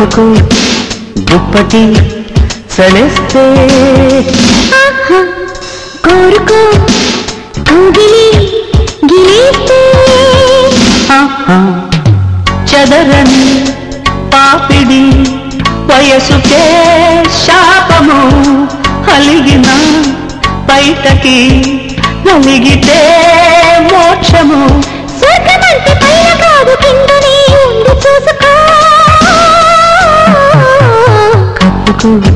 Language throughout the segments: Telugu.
కప్పుకు దుప్పటి ఆహా, కోరుకో. కౌగిలి గిలిస్తే. చదరని పాపిడి వయసుకే శాపము అలిగిన బయటకి నలిగితే మోక్షము. స్వర్గమంటే పైన కాదు కిందనే. కప్పుకు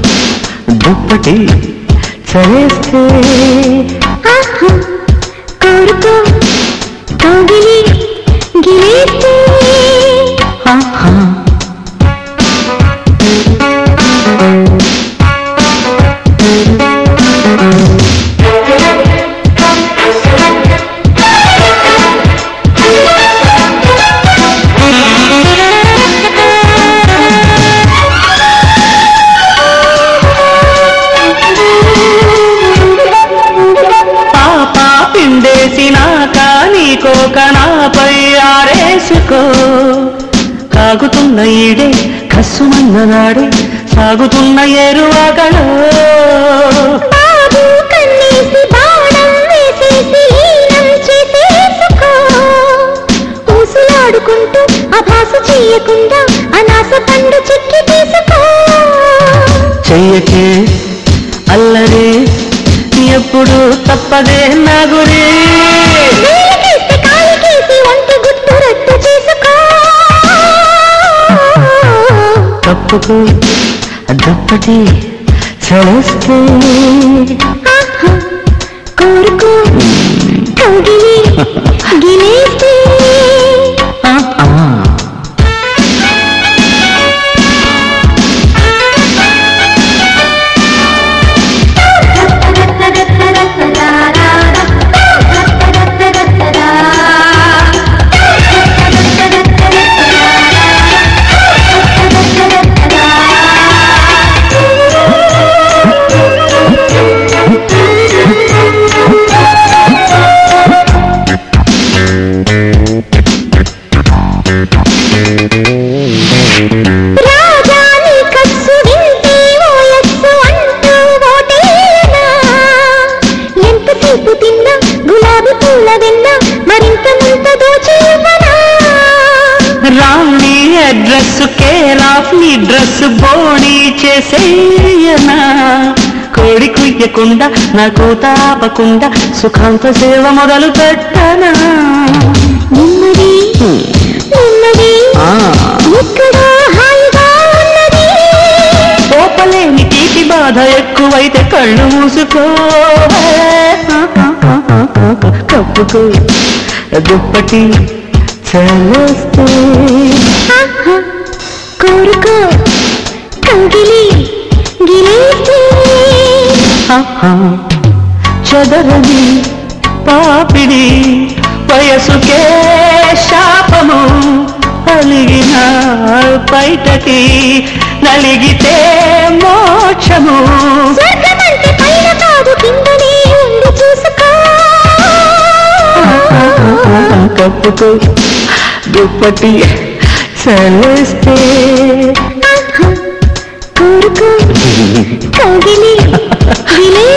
దుప్పటి చలేస్తే ఆహా, కోరుకో కౌగిలి గిలిస్తే పిండేసినాక నీకోక నాపై ఆరేసుకో. కాగుతున్న ఈడే కస్సుమన్న నాడే సాగుతున్న ఎరువగలో అనాస పండు చెక్కి తీసుకో. చెయ్యకే అల్లరి ఎప్పుడు తప్పదే నా గురి. తప్పుకు దుప్పటి చలేస్తే. కోరుకో కౌగిలి గిలేస్తే అడ్రస్ కేర్ ఆఫ్ నీ డ్రెస్ బోడీ చేసేయనా కోడి కుయ్యకుండా నా కూత ఆపకుండా సుఖాంత సేవ మొదలు పెట్టనా? ఉన్నది. ఓపలేని తీపి బాధ ఎక్కువైతే కళ్ళు మూసుకో. కప్పుకు దుప్పటి చలేస్తే చదరని పాపిడి వయసుకే శాపము అలిగిన బయటకి నలిగితే మోక్షము. కప్పుకు దుప్పటి చలేస్తే ఆహా, కోరుకో. కౌగిలి. గిలేస్తే